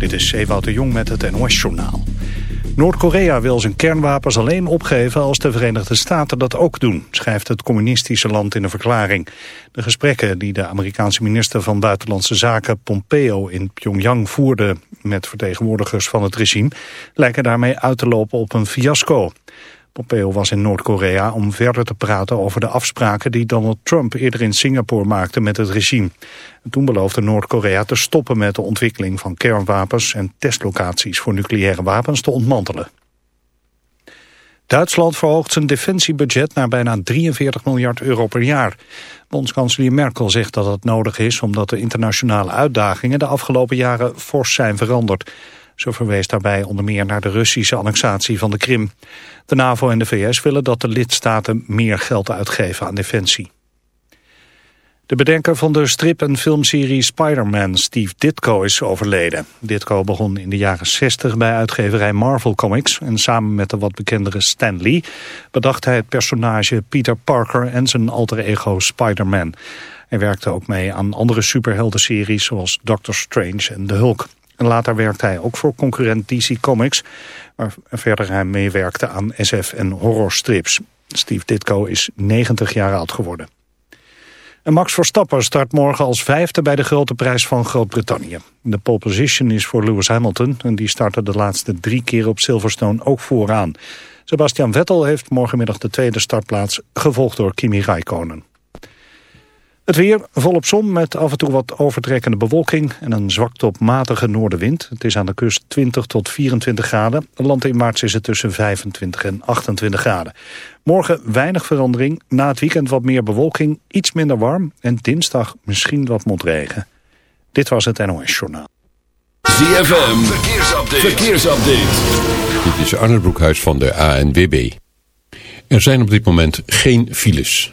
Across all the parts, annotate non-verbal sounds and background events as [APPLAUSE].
Dit is Ewout de Jong met het NOS-journaal. Noord-Korea wil zijn kernwapens alleen opgeven als de Verenigde Staten dat ook doen, schrijft het communistische land in een verklaring. De gesprekken die de Amerikaanse minister van Buitenlandse Zaken Pompeo in Pyongyang voerde met vertegenwoordigers van het regime lijken daarmee uit te lopen op een fiasco. Pompeo was in Noord-Korea om verder te praten over de afspraken die Donald Trump eerder in Singapore maakte met het regime. En toen beloofde Noord-Korea te stoppen met de ontwikkeling van kernwapens en testlocaties voor nucleaire wapens te ontmantelen. Duitsland verhoogt zijn defensiebudget naar bijna 43 miljard euro per jaar. Bondskanselier Merkel zegt dat het nodig is omdat de internationale uitdagingen de afgelopen jaren fors zijn veranderd. Zo verwees daarbij onder meer naar de Russische annexatie van de Krim. De NAVO en de VS willen dat de lidstaten meer geld uitgeven aan defensie. De bedenker van de strip- en filmserie Spider-Man, Steve Ditko, is overleden. Ditko begon in de jaren 60 bij uitgeverij Marvel Comics... en samen met de wat bekendere Stan Lee bedacht hij het personage Peter Parker... en zijn alter ego Spider-Man. Hij werkte ook mee aan andere superheldenseries zoals Doctor Strange en The Hulk. En later werkte hij ook voor concurrent DC Comics, waar verder hij meewerkte aan SF en horrorstrips. Steve Ditko is 90 jaar oud geworden. En Max Verstappen start morgen als vijfde bij de grote prijs van Groot-Brittannië. De pole position is voor Lewis Hamilton en die startte de laatste drie keer op Silverstone ook vooraan. Sebastian Vettel heeft morgenmiddag de tweede startplaats, gevolgd door Kimi Raikkonen. Het weer volop zon met af en toe wat overtrekkende bewolking en een zwak tot matige noordenwind. Het is aan de kust 20 tot 24 graden. Land in maart is het tussen 25 en 28 graden. Morgen weinig verandering. Na het weekend wat meer bewolking, iets minder warm. En dinsdag misschien wat motregen. Dit was het NOS Journaal. ZFM, verkeersupdate. verkeersupdate. Dit is Arne Broekhuis van de ANWB. Er zijn op dit moment geen files.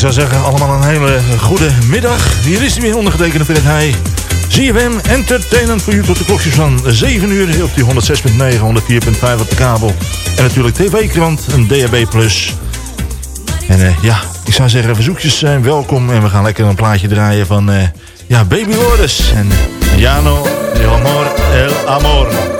Zou zeggen, allemaal een hele goede middag. Hier is hij weer ondergetekende Fred Heij. ZFM Entertainment voor u tot de klokjes van 7 uur op die 106.9, 104.5 op de kabel. En natuurlijk TV-krant, een DHB+. En uh, ja, ik zou zeggen, verzoekjes zijn welkom. En we gaan lekker een plaatje draaien van uh, ja, Baby Lourdes. En Jano, El Amor, El Amor.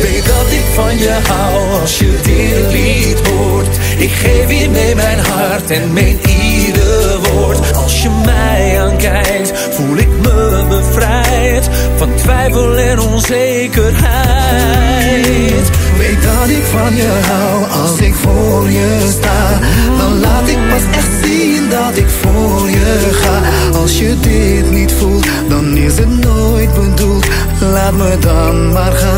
Weet dat ik van je hou als je dit lied hoort. Ik geef je mee mijn hart en meen ieder woord. Als je mij aankijkt, voel ik me bevrijd van twijfel en onzekerheid. Weet dat ik van je hou als ik voor je sta. Dan laat ik pas echt zien dat ik voor je ga. Als je dit niet voelt, dan is het nooit bedoeld. Laat me dan maar gaan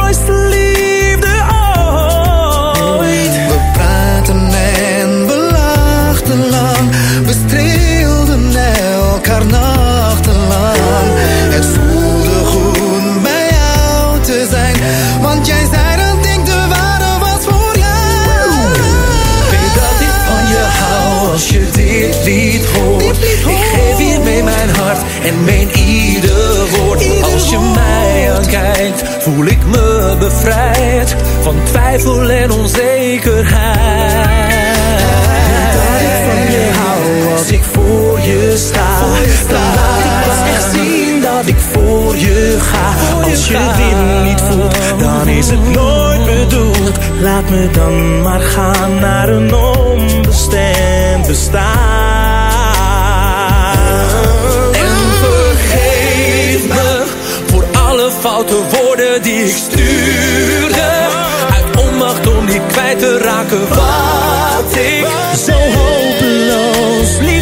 en meen ieder woord. Als je mij aankijkt, voel ik me bevrijd van twijfel en onzekerheid. Dat ik van je hou als ik voor je sta. Dan laat ik pas echt zien dat ik voor je ga. Als je dit niet voelt, dan is het nooit bedoeld. Laat me dan maar gaan naar een onbestemd bestaan. Foute woorden die ik stuurde. Uit onmacht om niet kwijt te raken wat ik zo hopeloos lief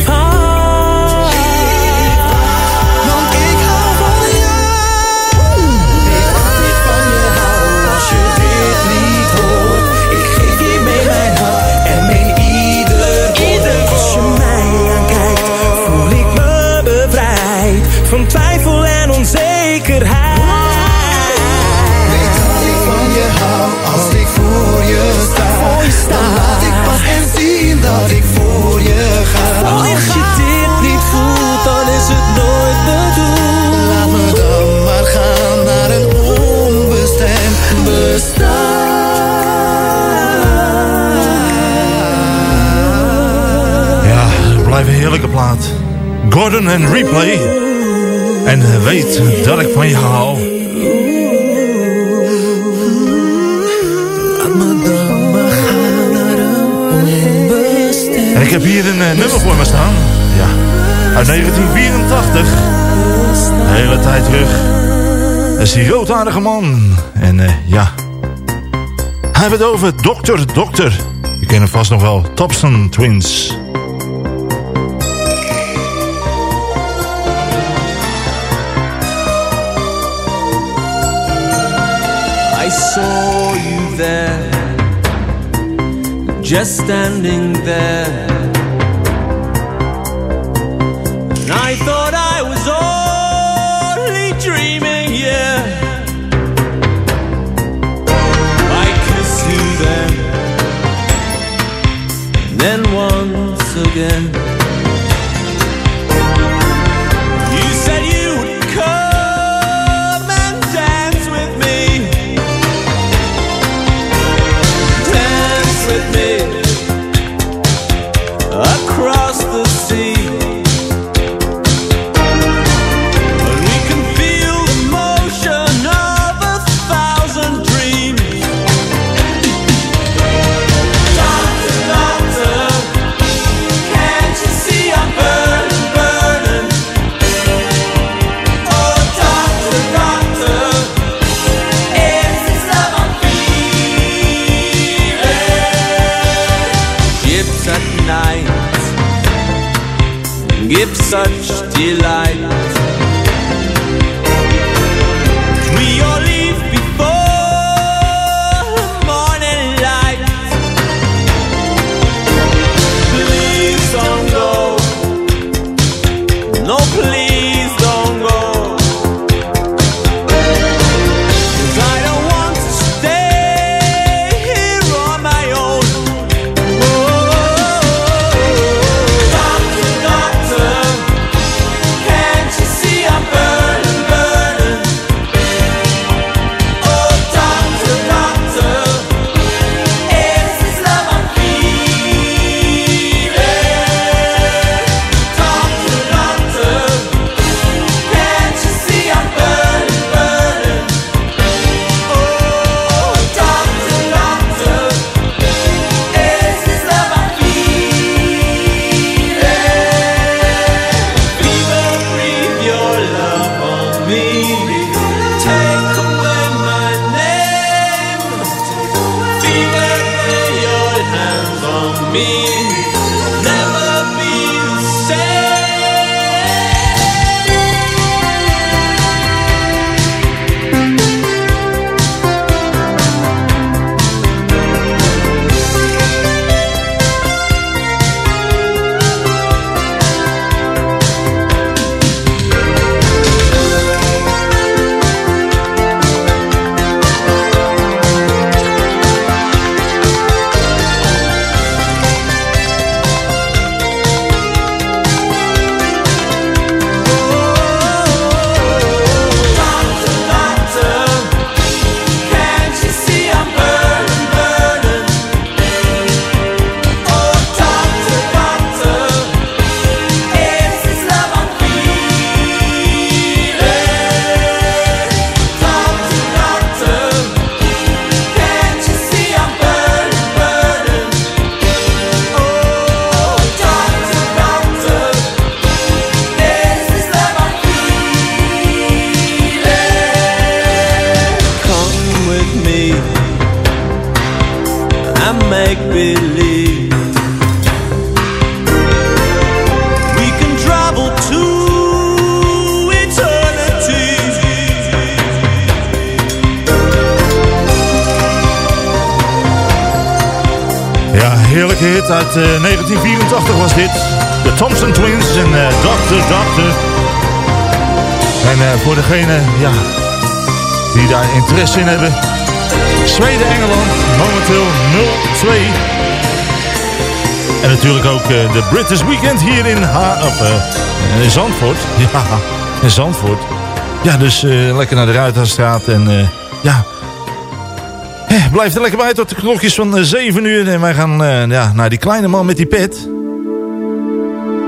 is die roodaardige man. En eh, ja, hij heeft het over Dokter Dokter. Je kent hem vast nog wel. Thompson Twins. I saw you there, just standing there. Ja, en Zandvoort. Ja, dus eh, lekker naar de Ruitersstraat en eh, ja... Blijf er lekker bij tot de klokjes van eh, 7 uur. En wij gaan ja, naar die kleine man met die pet.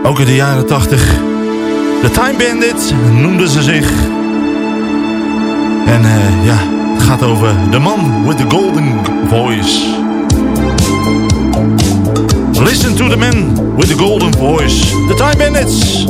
Ook in de jaren 80. De Time Bandits noemden ze zich. En ja, het gaat over de man with the golden voice. Listen to the man with the golden voice. The Time Bandits.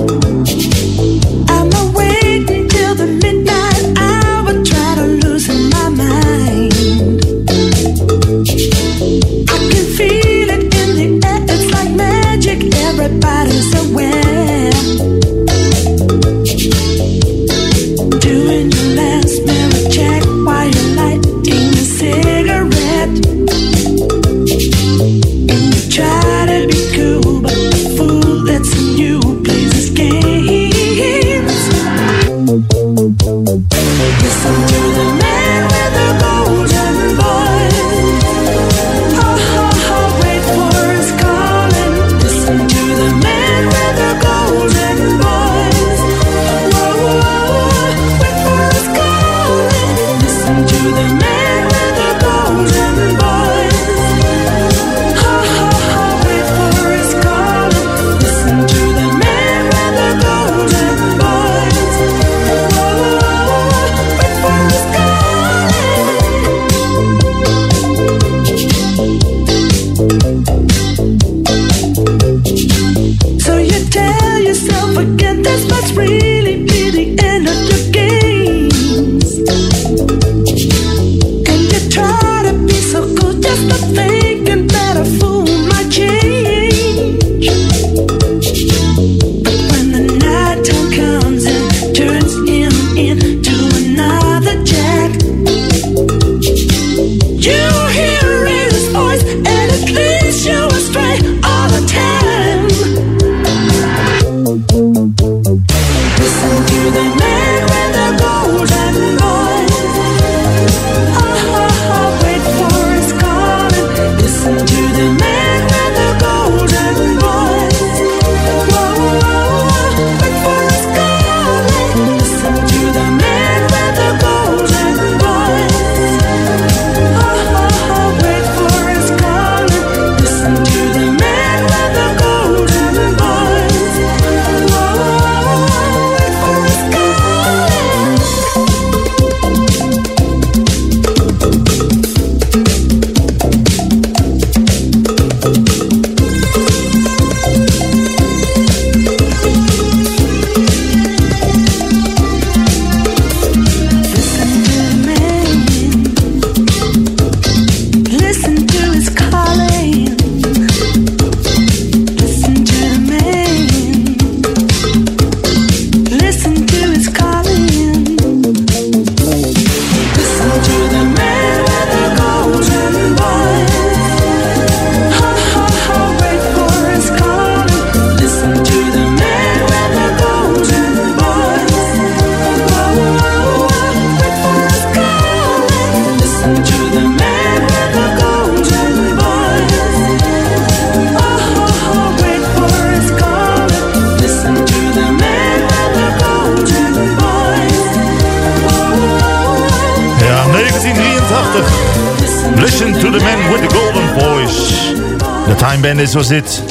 De Time Bandits was dit.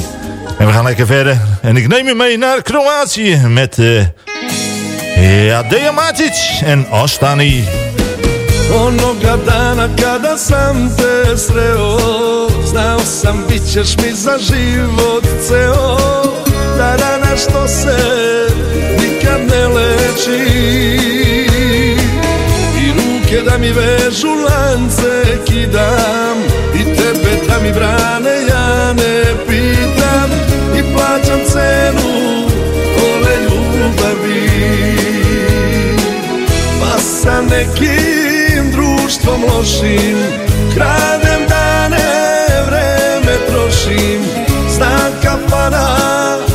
En we gaan lekker verder. En ik neem je mee naar Kroatië met... eh ja, Deja Matic en Ostani. Onoga dana kada sam te sreo Znao sam bit ćeš mi za život ceo Da rana što se nikad ne leči Ruke da mi vežu lance kidam I tebe da mi brane ja ne pitam. I plaćam cenu ove ljubavi. Pa sa nekim društvom lošim Kradem dane, vreme trošim. Znam kafana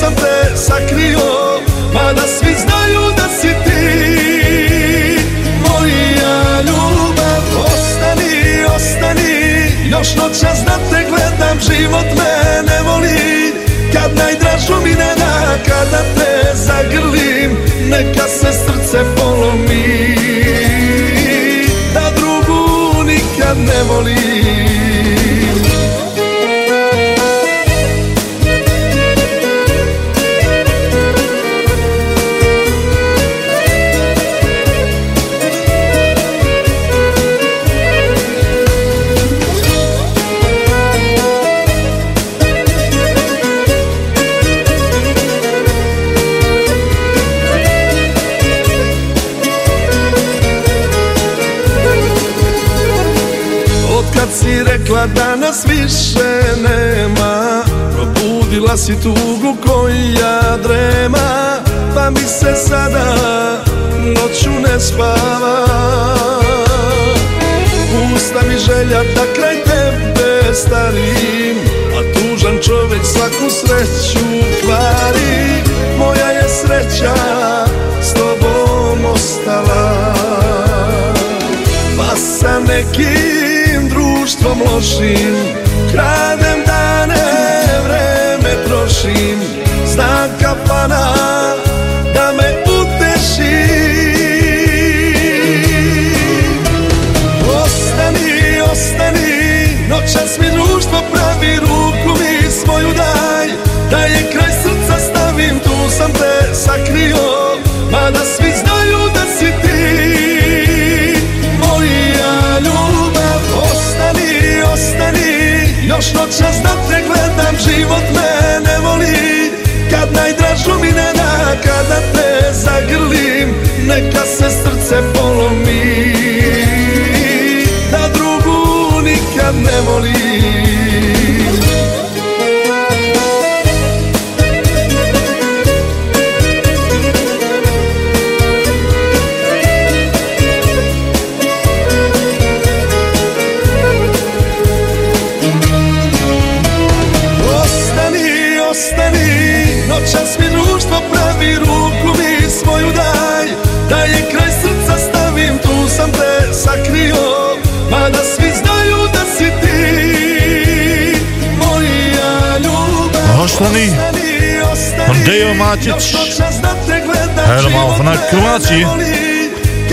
sam te sakrio, mada svi znaju da si ti. Moja ljubav Ostani, ostani Još noćas da te gledam Život me ne voli. Kad najdražu mi ne da Kada te zagrlim Neka se srce polomi. Da drugu nikad ne volim Otkad si rekla da nas više nema Probudila si tugu koja drema Pa mi se sada noću ne spava. Pusta mi želja da kraj tebe starim A tužan čovjek svaku sreću kvari. Moja je sreća s tobom ostala Pa sa nekim društvom lošim. Kradem dane, vreme trošim. Znak kafana da me uteši. Ostani, ostani, noćas mi društvo pravi Ruku mi svoju daj, da je kraj srca stavim Tu sam te sakrio, još noćas da te gledam Život me ne voli, kad najdražu mi ne da Kada te zagrlim, neka se srce polomi. Da drugu nikad ne volim Ostani. Van Deo Matic. Helemaal vanuit Kroatië.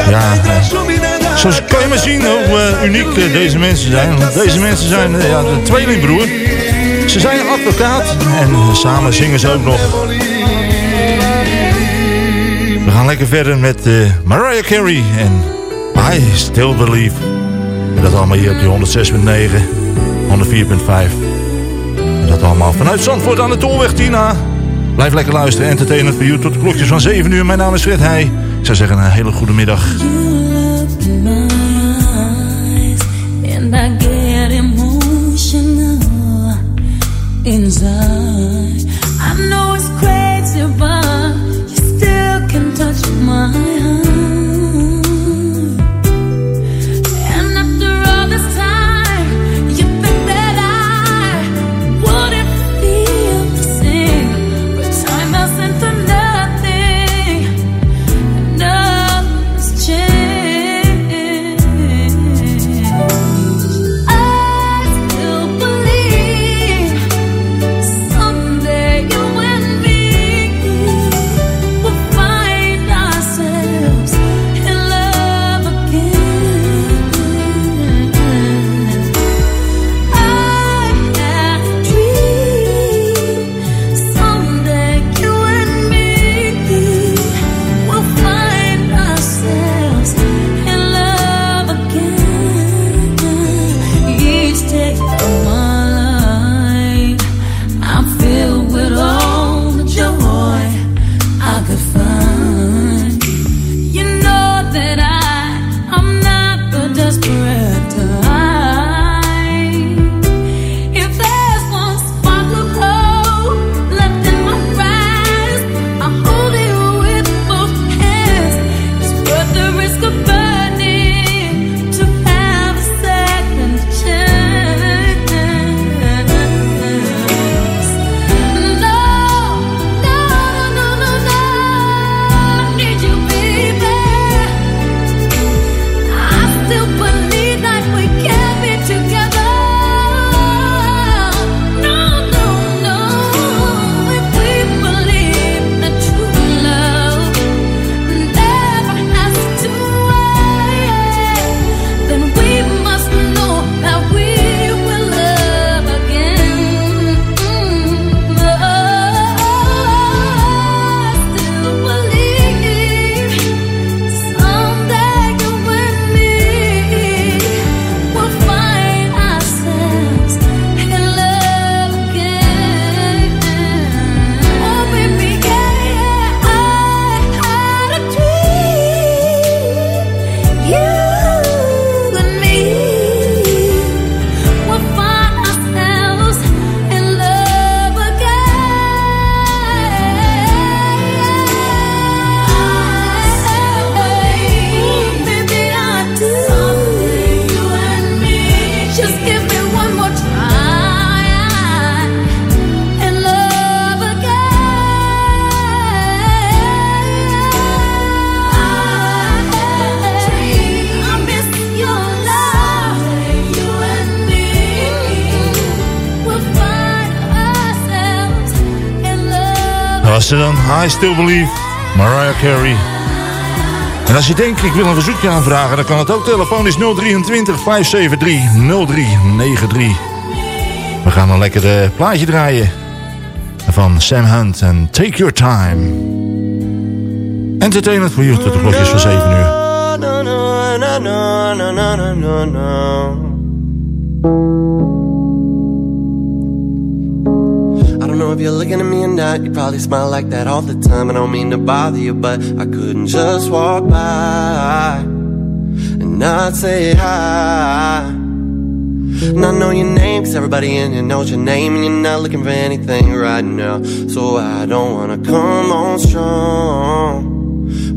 Ja, Zo kan je maar zien hoe eh, uniek eh, deze mensen zijn. Deze mensen zijn eh, ja, de tweelingbroer. Ze zijn advocaat en samen zingen ze ook nog. We gaan lekker verder met Mariah Carey en I Still Believe. Dat allemaal hier op die 106.9, 104.5. Allemaal vanuit Zandvoort aan de Tolweg, Tina. Blijf lekker luisteren. Entertainment voor u tot de klokjes van 7 uur. Mijn naam is Fred Heij. Ik zou zeggen een hele goede middag. Was dan. I Still Believe. Mariah Carey. En als je denkt, ik wil een verzoekje aanvragen, dan kan het ook. Telefoon is 023 573 0393. We gaan een lekker eh, plaatje draaien. Van Sam Hunt en Take Your Time. Entertainment voor je tot de klokjes van 7 uur. If you're looking at me or not. You probably smile like that all the time. I don't mean to bother you, but I couldn't just walk by and not say hi. And I know your name, cause everybody in here knows your name, and you're not looking for anything right now. So I don't wanna come on strong.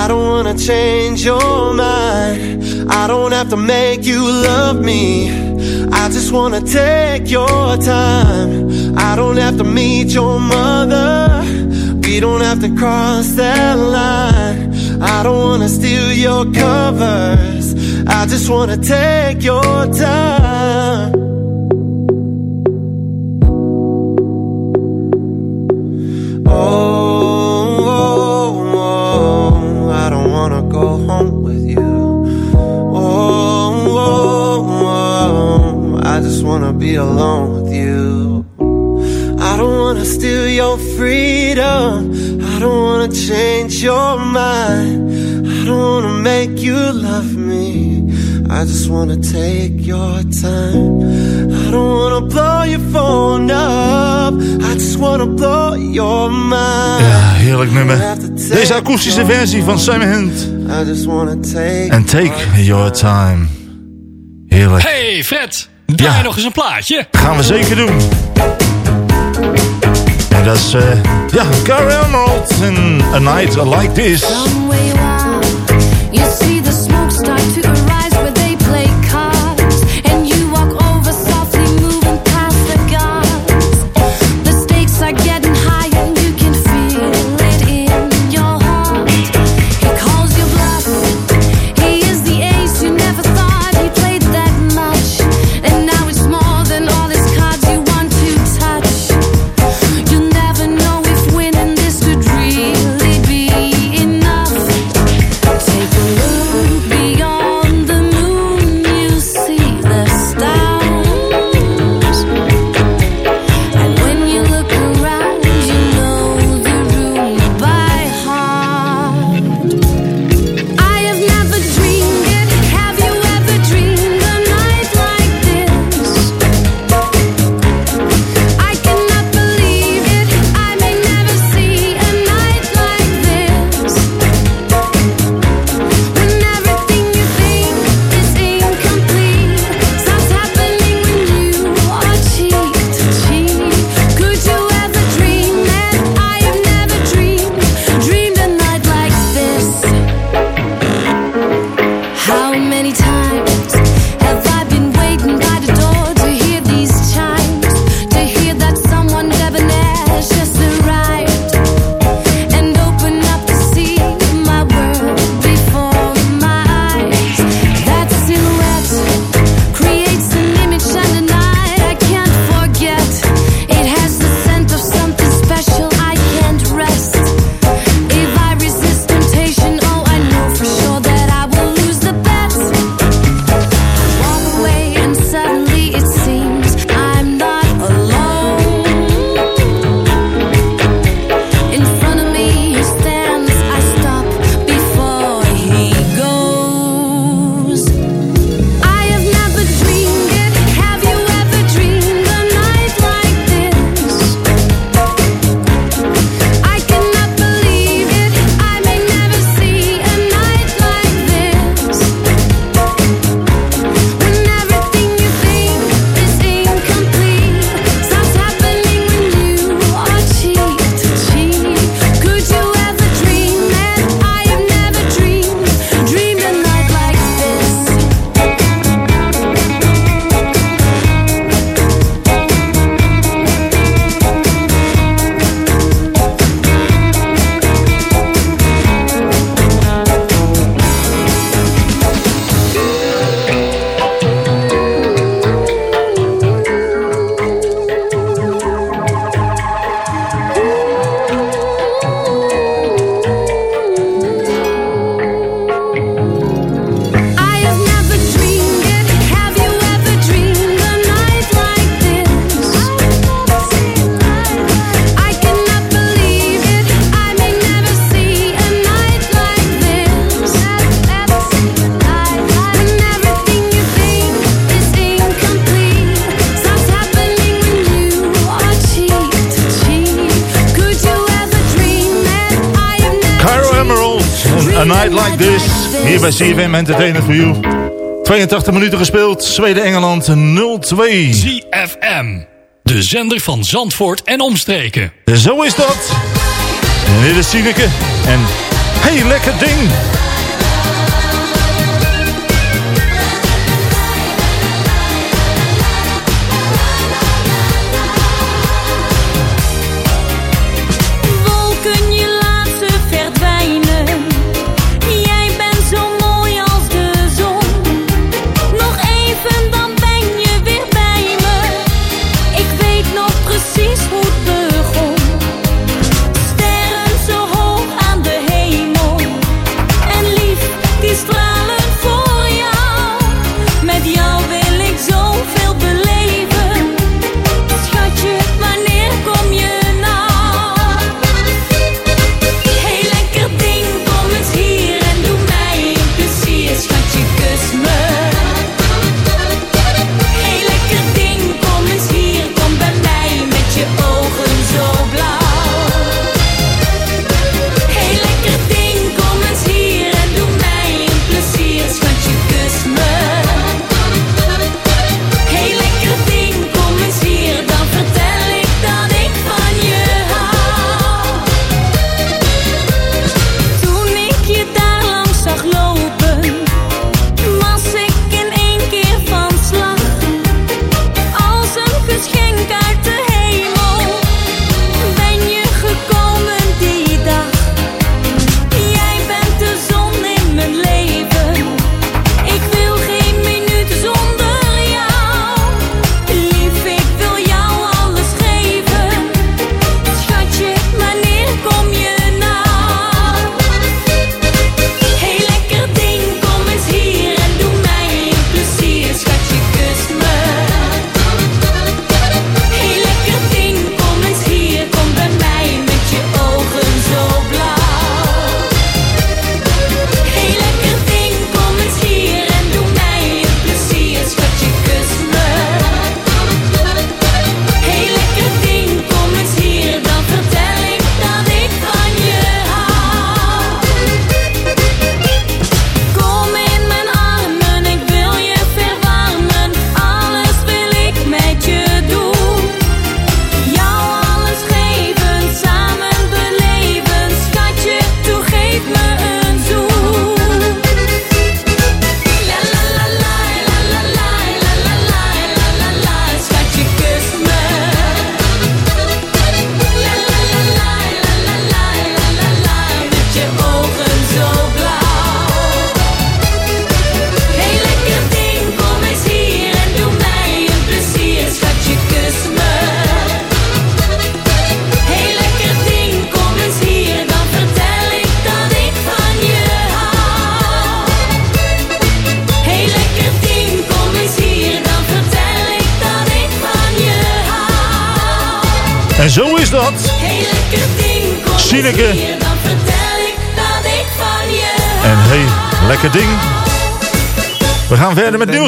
I don't wanna change your mind. I don't have to make you love me. I just wanna take your time. I don't have to meet your mother. We don't have to cross that line. I don't wanna steal your covers. I just wanna take your time. Oh, be alone with you. I don't wanna steal your freedom. I don't wanna change your mind. I don't wanna make you love me. I just wanna take your time. I don't wanna blow your phone up. I just wanna blow your mind. Ja, heerlijk nummer. Deze akoestische versie van Sam Hunt. I just wanna take En Take Your Time. Heerlijk. Hey Fred, draai Ja. nog eens een plaatje. Gaan we zeker doen. En dat is, eh, ja, Gary Emerald en A Night Like This. Entertainment voor You. 82 minuten gespeeld, Zweden-Engeland 0-2. ZFM, de zender van Zandvoort en omstreken. Zo is dat. En dit is Sineke en hey lekker ding.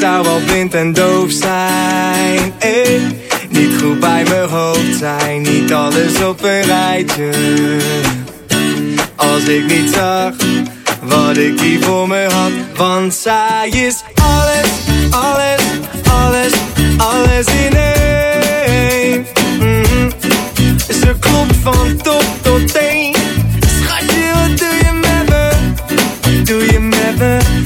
zou al blind en doof zijn eh, Niet goed bij mijn hoofd zijn Niet alles op een rijtje Als ik niet zag Wat ik hier voor me had Want zij is alles, alles, alles, alles in één mm -hmm. Ze klopt van top tot teen Schatje, wat doe je met me? Doe je met me?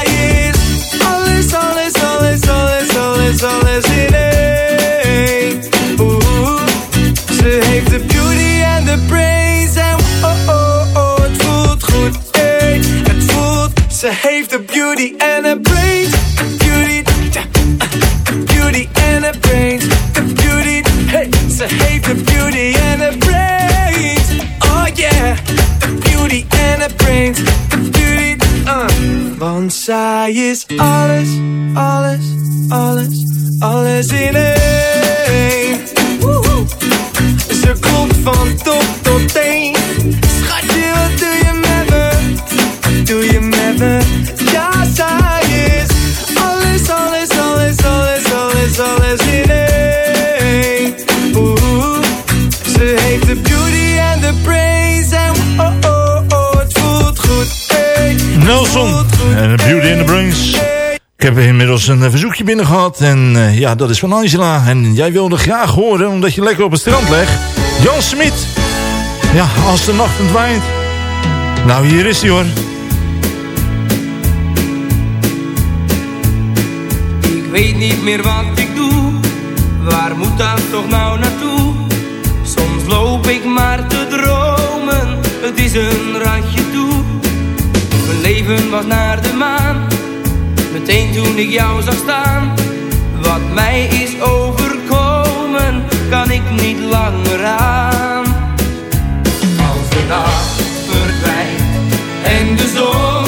alles, in één. Oeh, ze heeft de beauty en de brains en oh, oh, oh, het voelt goed, hey, het voelt. Ze heeft de beauty en de brains, beauty, de beauty en de brains, de beauty, hey, ze heeft de beauty en de brains, oh yeah, de beauty en de brains, de beauty, uh. Want zij is alles, alles, alles, alles in één. Woehoe. Ze komt van top tot teen. Schatje, wat doe je met me? Wat doe je met me? Ja, zij is alles, alles, alles, alles, alles, alles in één. Ze heeft de beauty en de brains en oh, oh, oh, het voelt goed. Hey, Nelson en Beauty in the Brains. Ik heb inmiddels een eh, verzoekje binnen gehad. En eh, ja, dat is van Angela. En jij wilde graag horen, omdat je lekker op het strand legt. Jan Smit. Ja, als de nacht ontwijnt. Nou, hier is hij hoor. Ik weet niet meer wat ik doe, waar moet dat toch nou naartoe? Soms loop ik maar te dromen, het is een ratje toe. Mijn leven was naar de maan, meteen toen ik jou zag staan. Wat mij is overkomen, kan ik niet langer aan. Als de nacht verdwijnt en de zon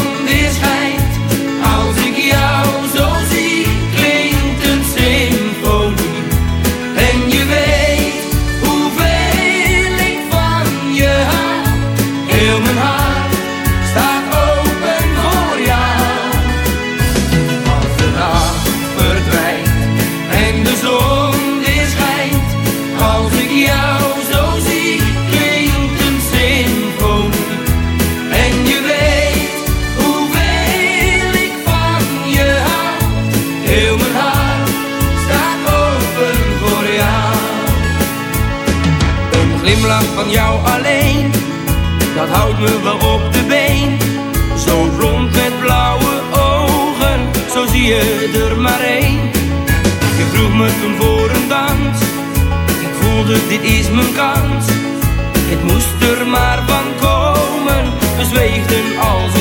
glimlach van jou alleen, dat houdt me wel op de been. Zo blond met blauwe ogen, zo zie je er maar één. Je vroeg me toen voor een dans, ik voelde dit is mijn kans. Het moest er maar van komen, we zweefden als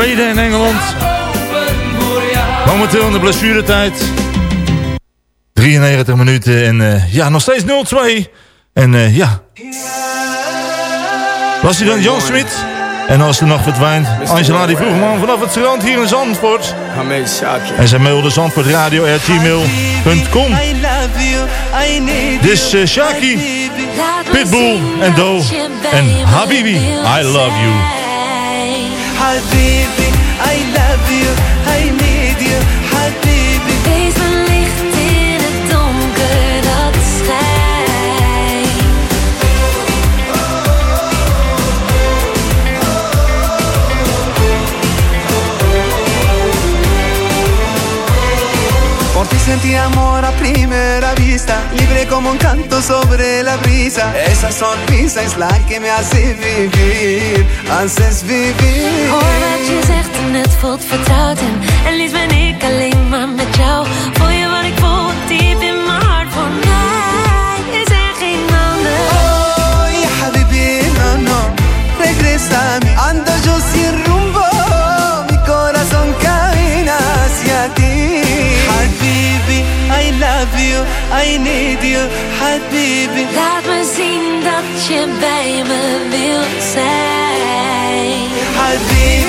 Zweden en Engeland. Momenteel in de blessuretijd. 93 minuten en eh, ja, nog steeds 0-2. En eh, ja. Was hij dan Jan Smit? En als de nacht verdwijnt, Angela die vroeg hem aan vanaf het strand hier in Zandvoort. En zij mailde zandvoortradio.gmail.com Dus uh, Shaki, Pitbull en Do en Habibi, I love you. Habibi, I love you, I need you, Habibi. Sentí amor a primera vista, libre como un canto sobre la brisa. Esa sonrisa es la que me hace vivir, haces vivir. Hoor wat je zegt en het voelt vertrouwd en, liefst ben ik alleen maar met jou. Need you, Habibi. Laat me zien dat je bij me wilt zijn. Habibi,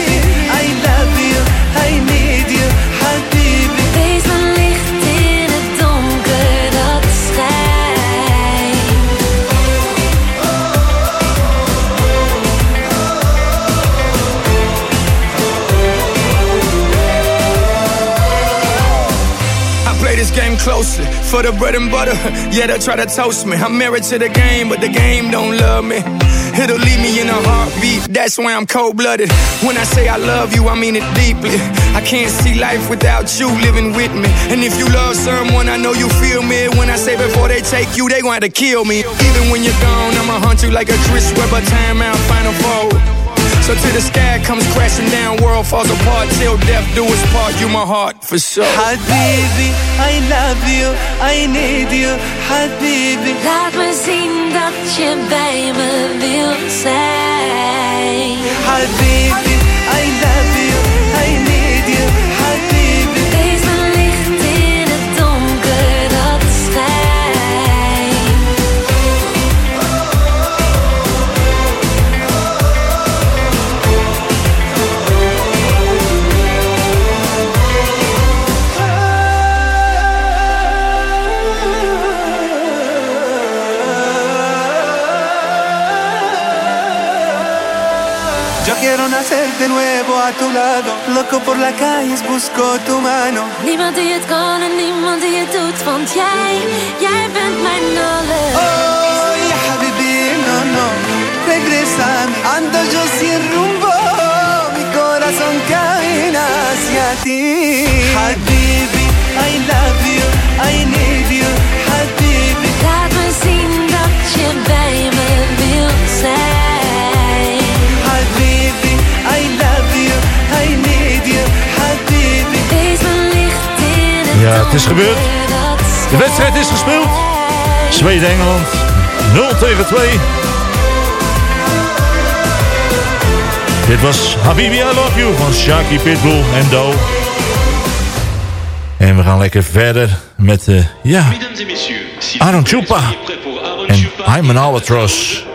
closely for the bread and butter. [LAUGHS] Yeah, they try to toast me. I'm married to the game, but the game don't love me. It'll leave me in a heartbeat. That's why I'm cold blooded. When I say I love you, I mean it deeply. I can't see life without you living with me. And if you love someone, I know you feel me. When I say before they take you, they going to kill me. Even when you're gone, I'ma hunt you like a Chris Webber timeout final four. So to the sky comes crashing down, world falls apart. Till death do us part, you my heart for sure. Habibi, I love you, I need you, Habibi. Laat me zien dat je bij me wilt zijn. Habibi, Nacer de nuevo a tu lado, loco por la calle, busco tu mano. Niemand die het kan en niemand die het doet, want jij, jij bent mijn alles. Oh, ya habibi, no, no, regresa a mí. Ando yo sin rumbo, mi corazón camina hacia ti. Habibi, I love you, I need you, Habibi. Laat me zien dat je bij me wilt zijn. Het is gebeurd. De wedstrijd is gespeeld. Zweden-Engeland 0 tegen 2. Dit was Habibi I Love You van Shaki Pitbull en Do. En we gaan lekker verder met, eh ja, Aaron Chupa en I'm an Albatross.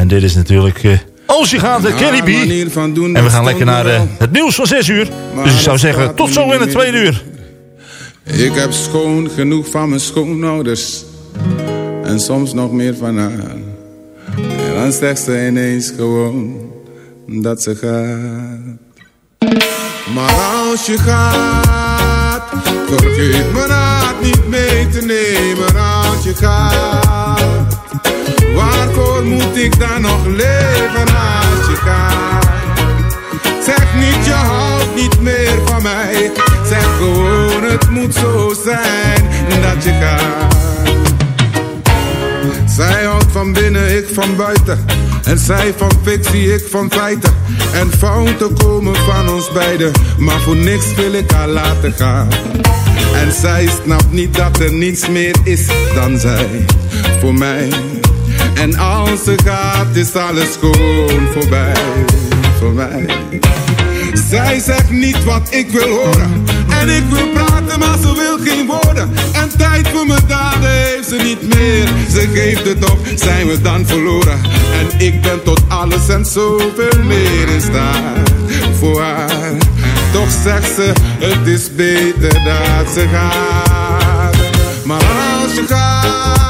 En dit is natuurlijk... eh als je gaat, eh, Kenny B. En we gaan lekker naar eh, het nieuws van 6 uur. Dus ik zou zeggen, tot zo in het tweede uur. Ik heb schoon genoeg van mijn schoonouders. En soms nog meer van haar. En dan zegt ze ineens gewoon dat ze gaat. Maar als je gaat, vergeet me raad niet mee te nemen als je gaat. Waarvoor moet ik dan nog leven als je gaat? Zeg niet je houdt niet meer van mij. Zeg gewoon het moet zo zijn dat je gaat. Zij houdt van binnen, ik van buiten. En zij van fictie, ik van feiten. En fouten komen van ons beiden. Maar voor niks wil ik haar laten gaan. En zij snapt niet dat er niets meer is dan zij. Voor mij. En als ze gaat, is alles gewoon voorbij. Voor mij. Zij zegt niet wat ik wil horen. En ik wil praten, maar ze wil geen woorden. En tijd voor mijn daden heeft ze niet meer. Ze geeft het op, zijn we dan verloren. En ik ben tot alles en zoveel meer in staat voor haar. Toch zegt ze, het is beter dat ze gaat. Maar als je gaat,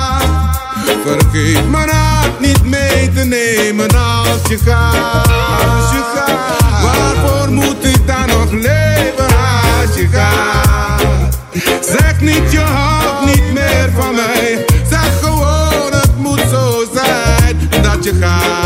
vergeet mijn hart niet mee te nemen als je gaat. Als je gaat, waarvoor moet ik dan nog leven als je gaat? Zeg niet je houdt niet meer van mij. Zeg gewoon het moet zo zijn dat je gaat.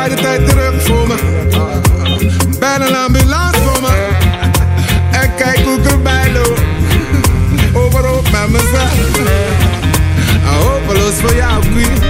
Draai de tijd terug voor me. Bel een ambulance voor me. En kijk hoe ik erbij loop. Overhoop met mezelf. Hopeloos voor jou, queen